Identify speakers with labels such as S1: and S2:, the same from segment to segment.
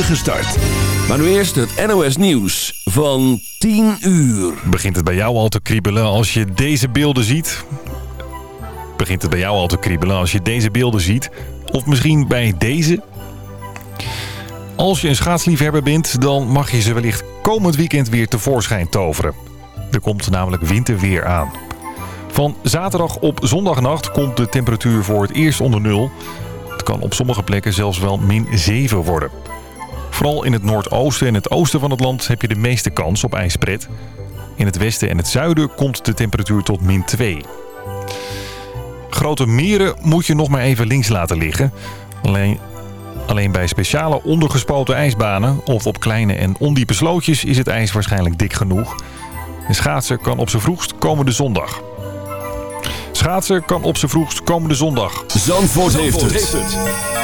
S1: start. Maar nu eerst het NOS Nieuws van 10 uur.
S2: Begint het bij jou al te kriebelen als je deze beelden ziet? Begint het bij jou al te kriebelen als je deze beelden ziet? Of misschien bij deze? Als je een schaatsliefhebber bent, dan mag je ze wellicht komend weekend weer tevoorschijn toveren. Er komt namelijk winterweer aan. Van zaterdag op zondagnacht komt de temperatuur voor het eerst onder nul. Het kan op sommige plekken zelfs wel min 7 worden. Vooral in het noordoosten en het oosten van het land heb je de meeste kans op ijspret. In het westen en het zuiden komt de temperatuur tot min 2. Grote meren moet je nog maar even links laten liggen. Alleen, alleen bij speciale ondergespoten ijsbanen of op kleine en ondiepe slootjes is het ijs waarschijnlijk dik genoeg. En schaatsen kan op zijn vroegst komende zondag. Schaatsen kan op zijn vroegst komende zondag.
S1: Zandvoort, heeft, het.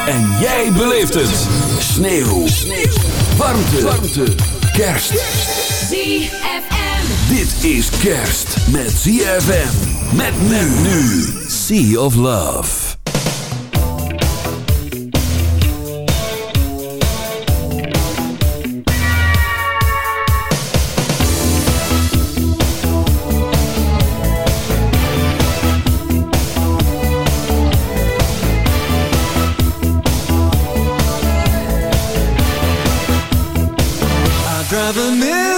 S1: En jij beleeft het. Sneeuw. Sneeuw. Warmte. Warmte. Kerst.
S3: ZFM.
S1: Dit is kerst met ZFM. Met men nu. Sea of Love.
S4: Drive a million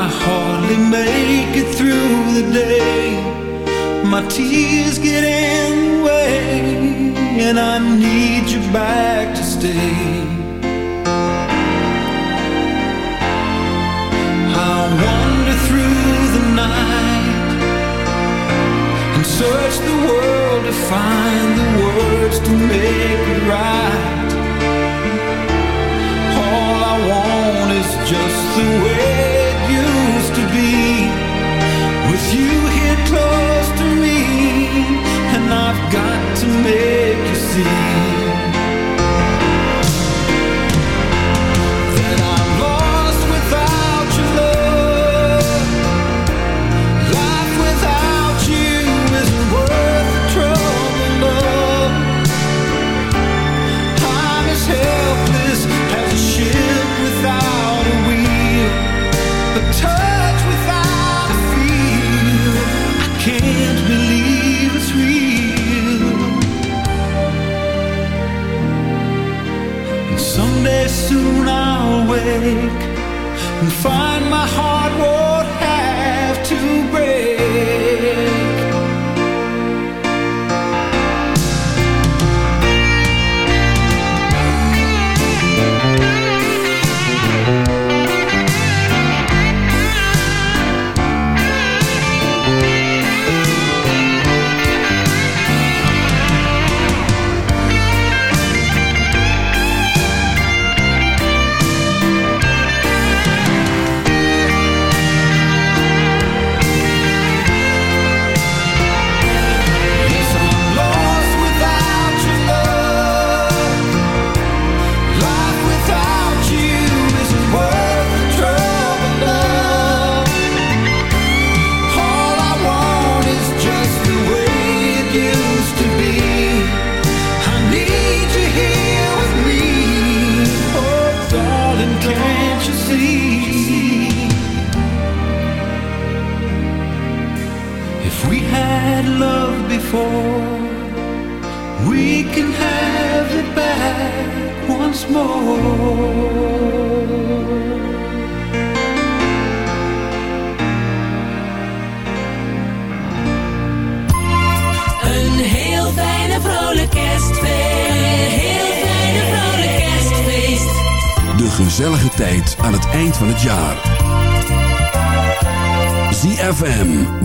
S5: I hardly make it through the day. My tears get in the way, and I need you back to stay. I wander through the night and search the world to find the words to make it right. All I want is just the way awake and find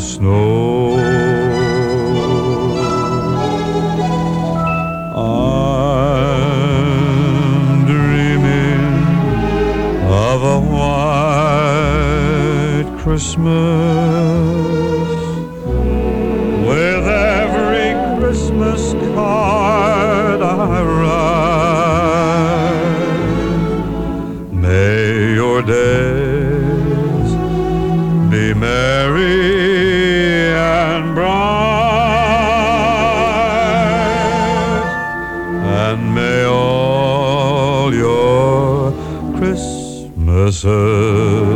S6: snow. I'm dreaming of a white Christmas
S7: heard.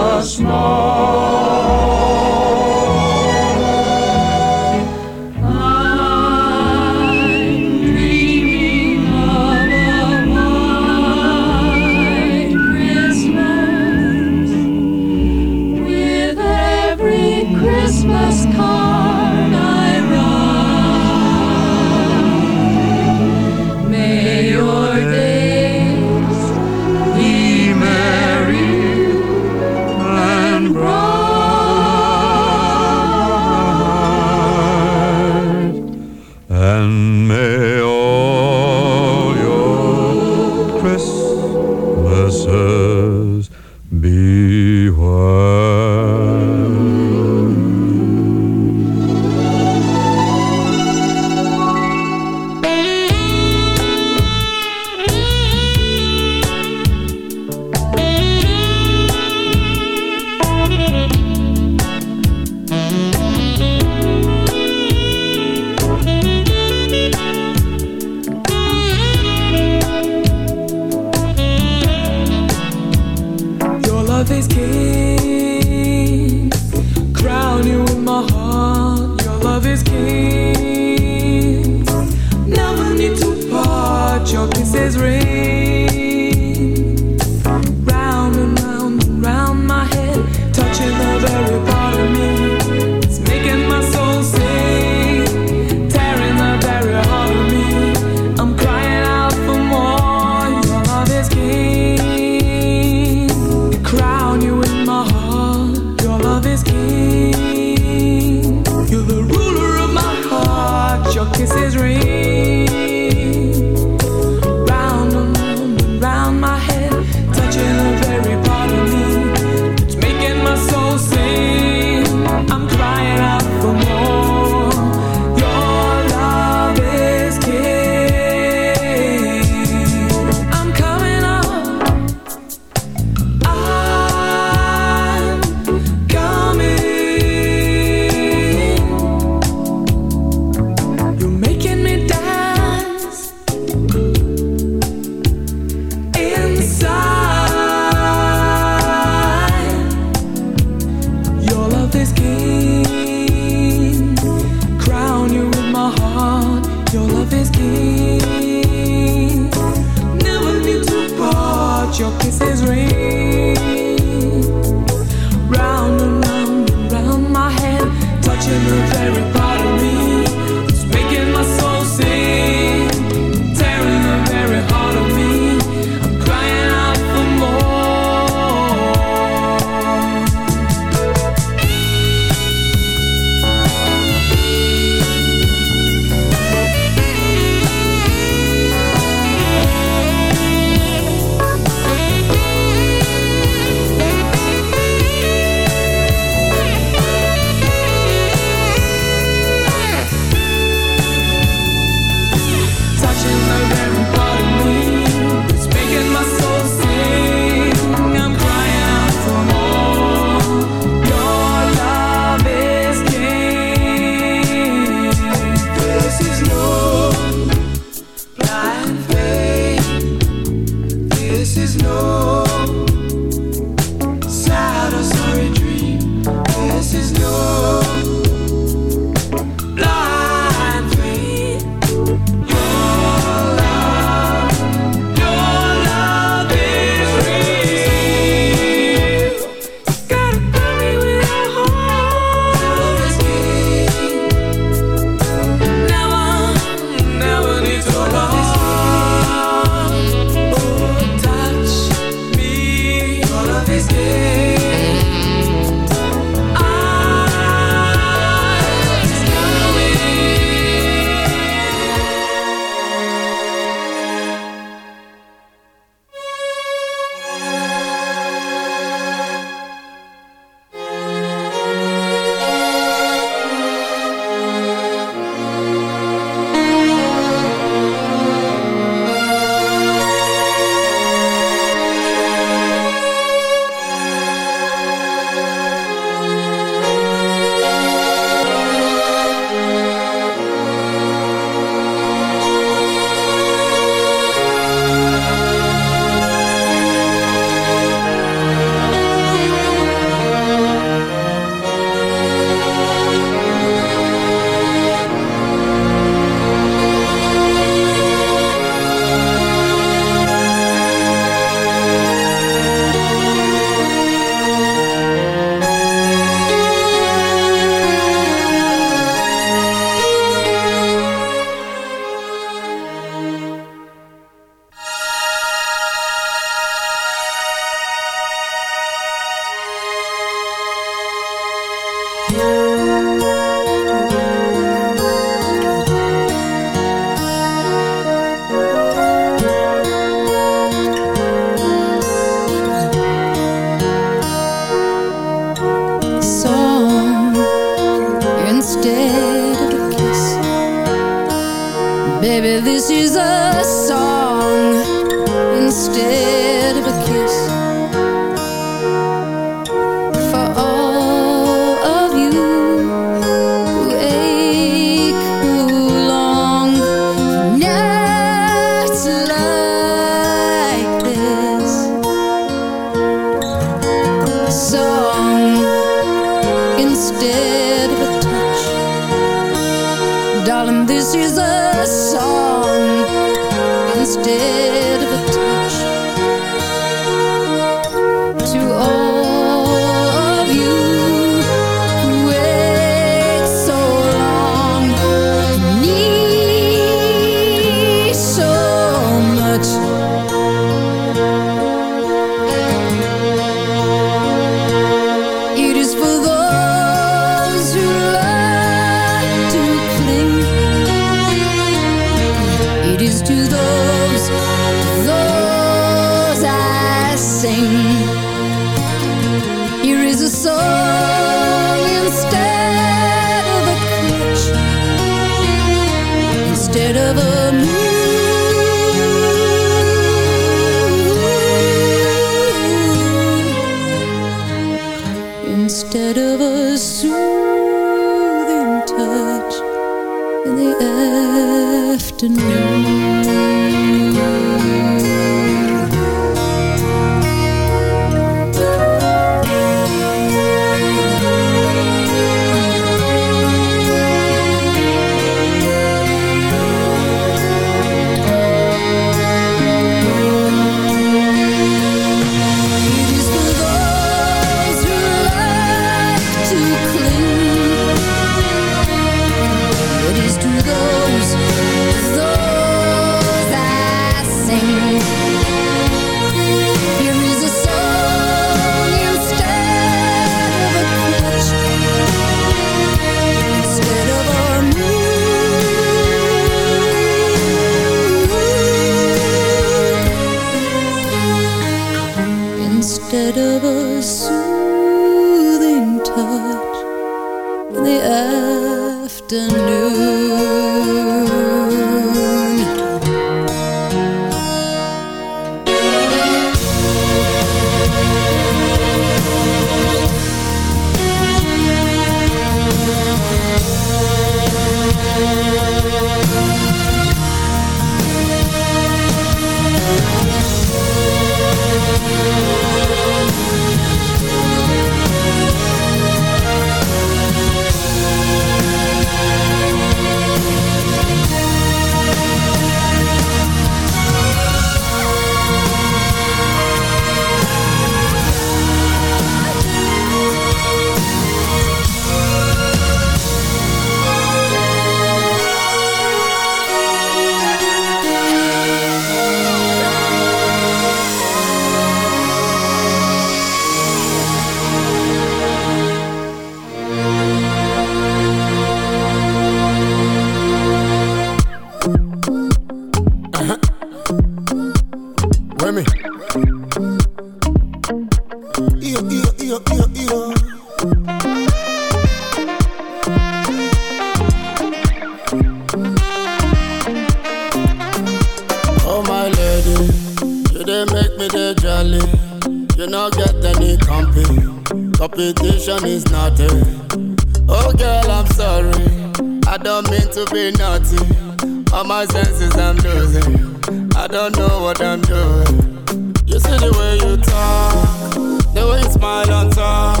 S7: Losing. I don't know what I'm doing. You see the way you talk, the way you smile on top.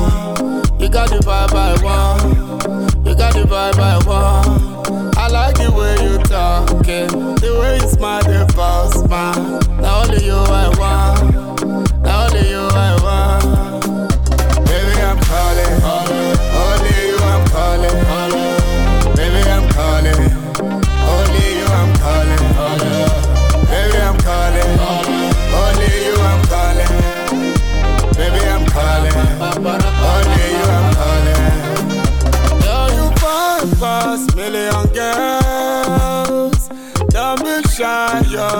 S7: You got the vibe I want. You got the vibe I want. I like the way you talking, the way you smile, the boss man. Now only you I want.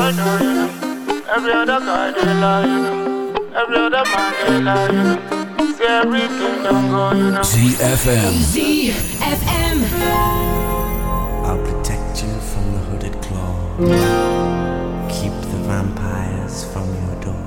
S8: I know you know. Every other guy they lie, you know. Every other man they lie, you know. See everything don't go, you know.
S1: ZFM.
S3: ZFM.
S9: I'll protect you from the hooded claw. Keep the vampires from your door.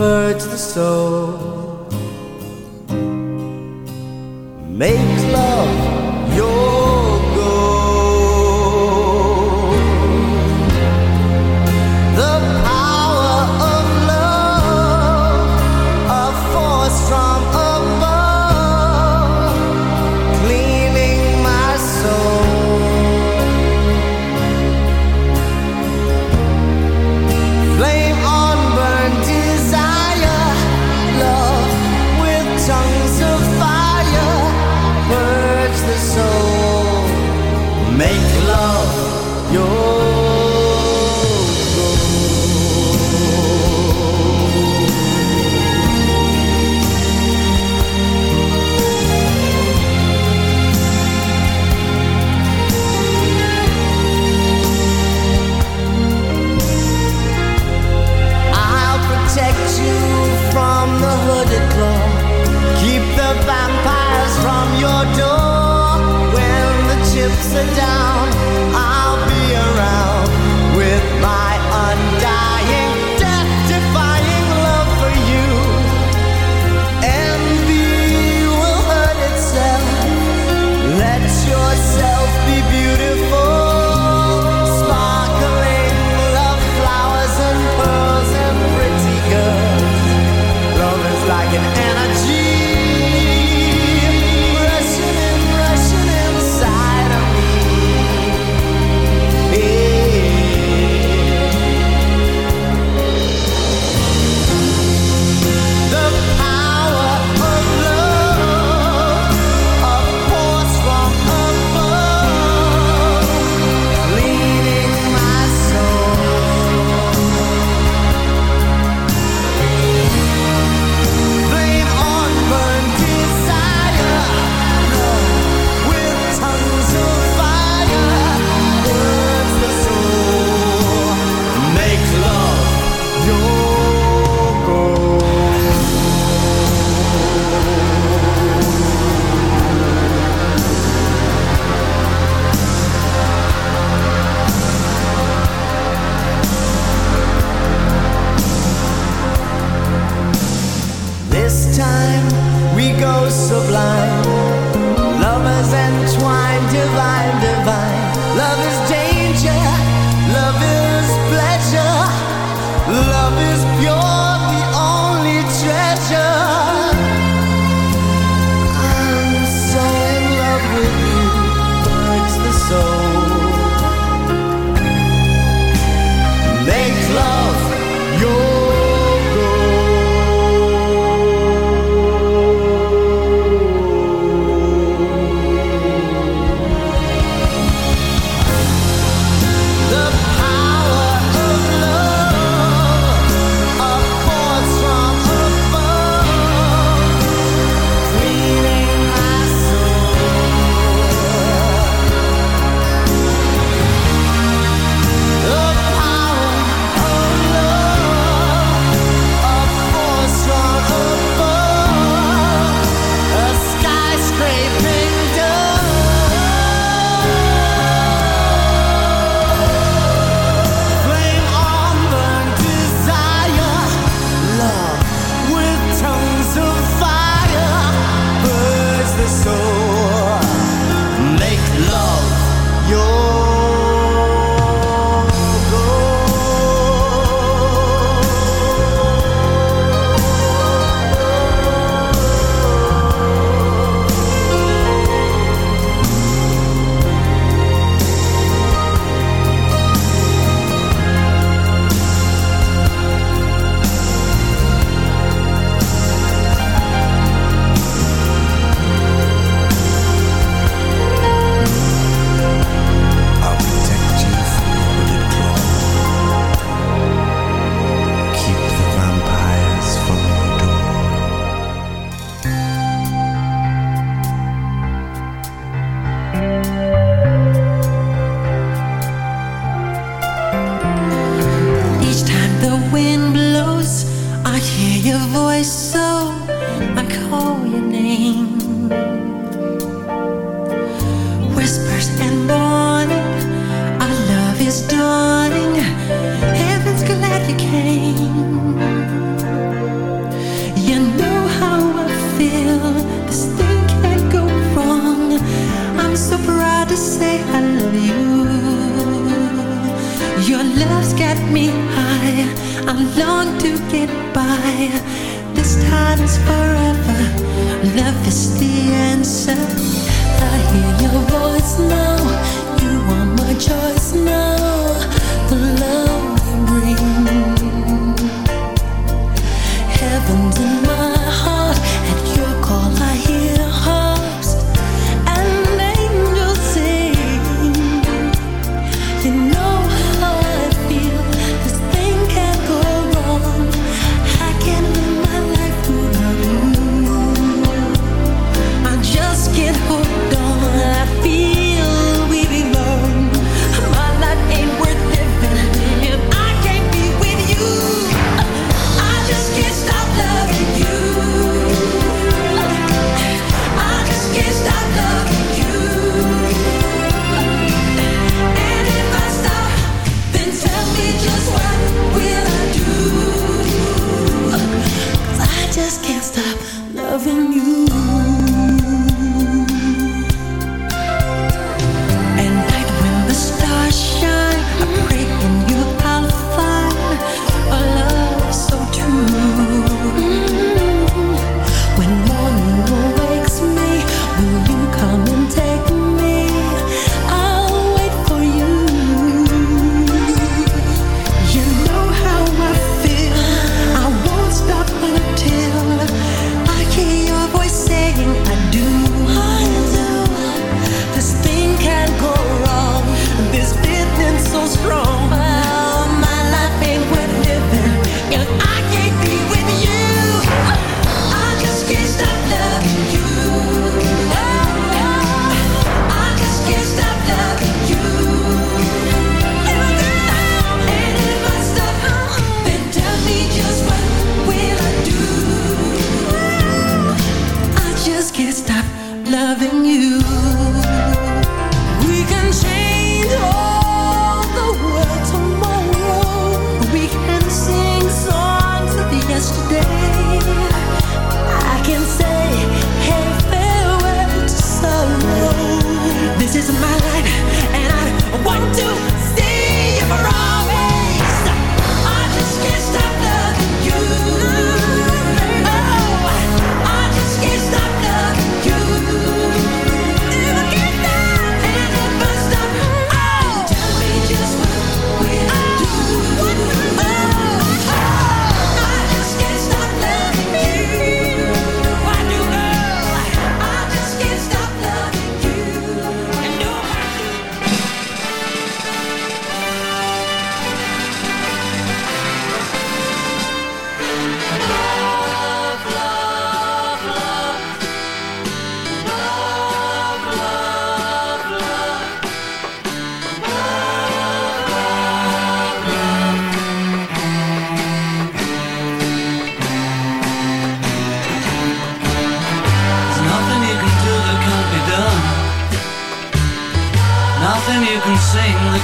S10: purge the soul. Make love is pure,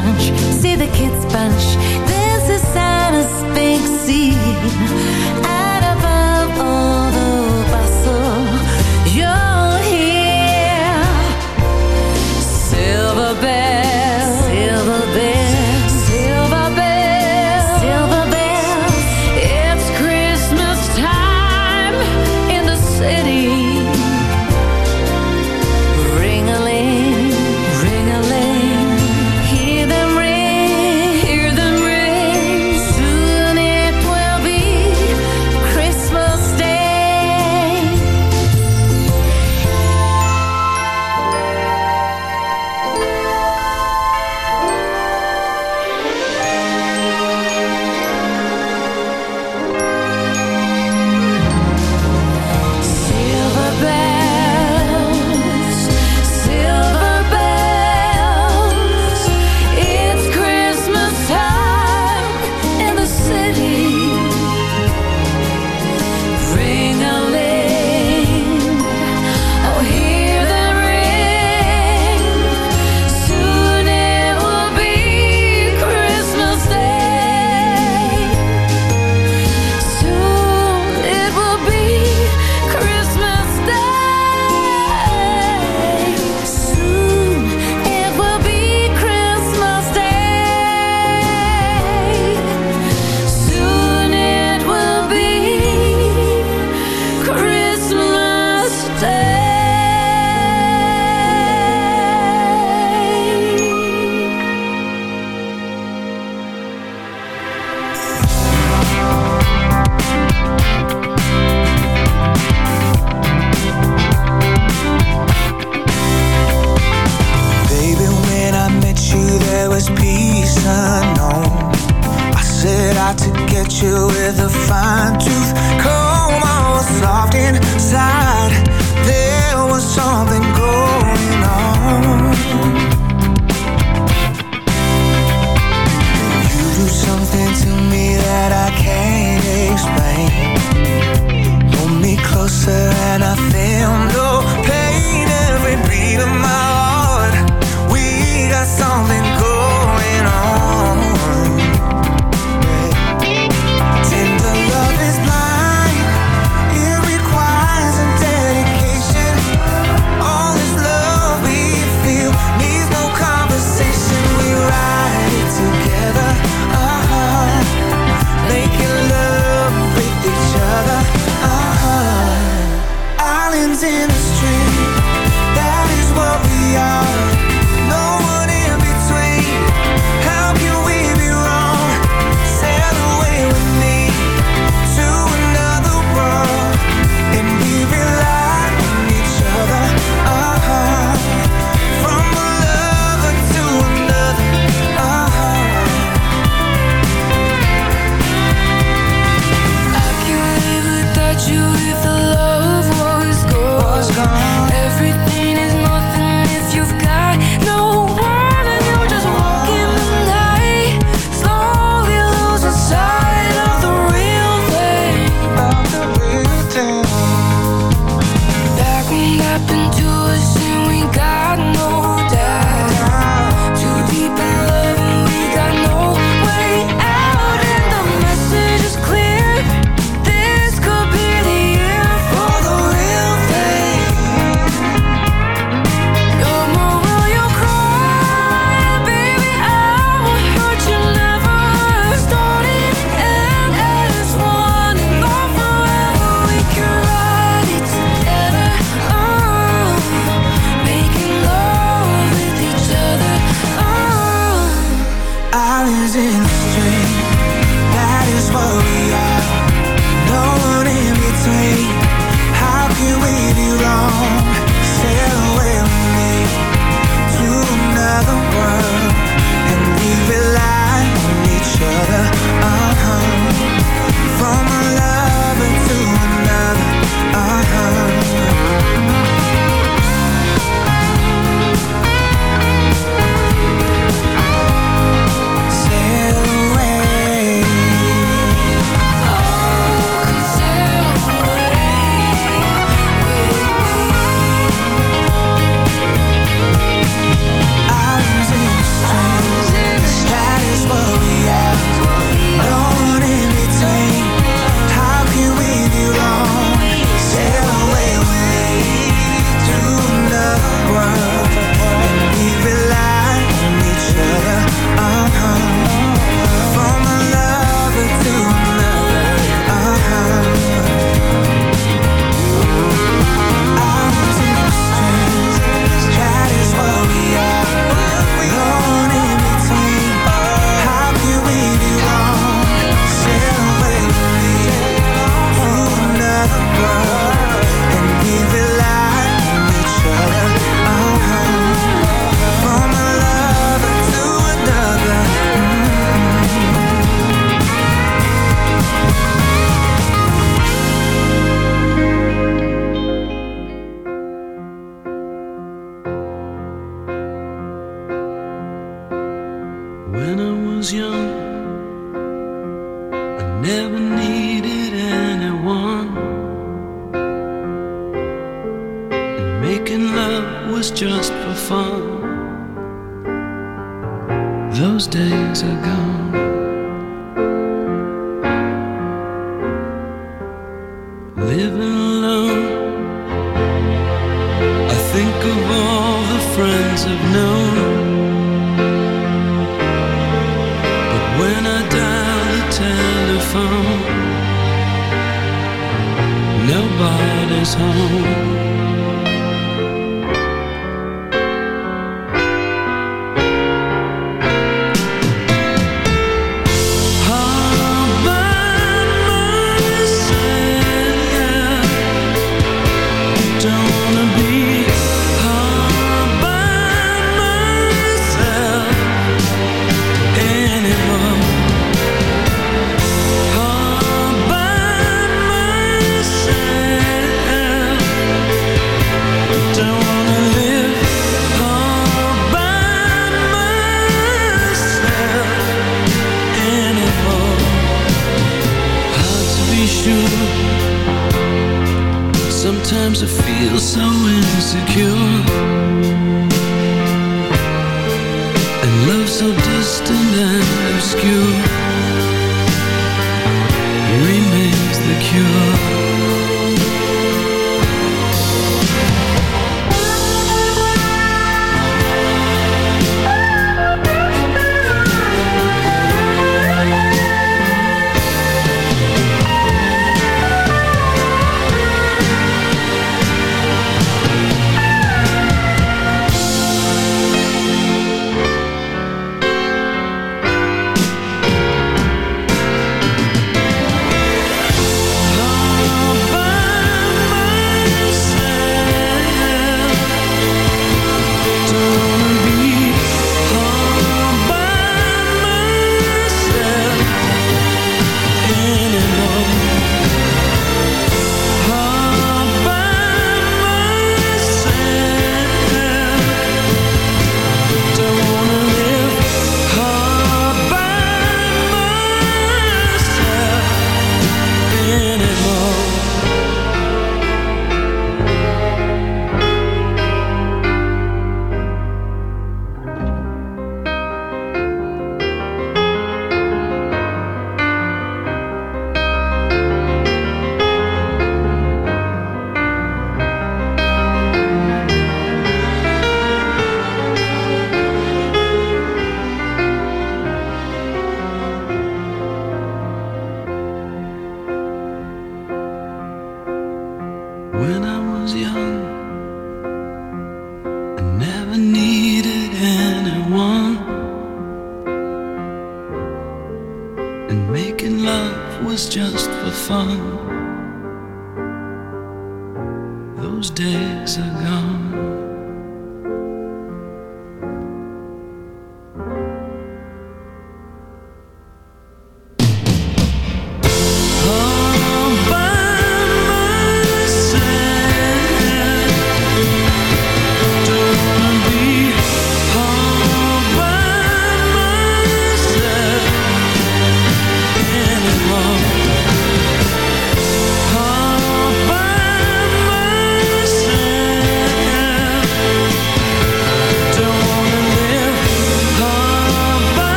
S11: Crunch, see the kids bunch.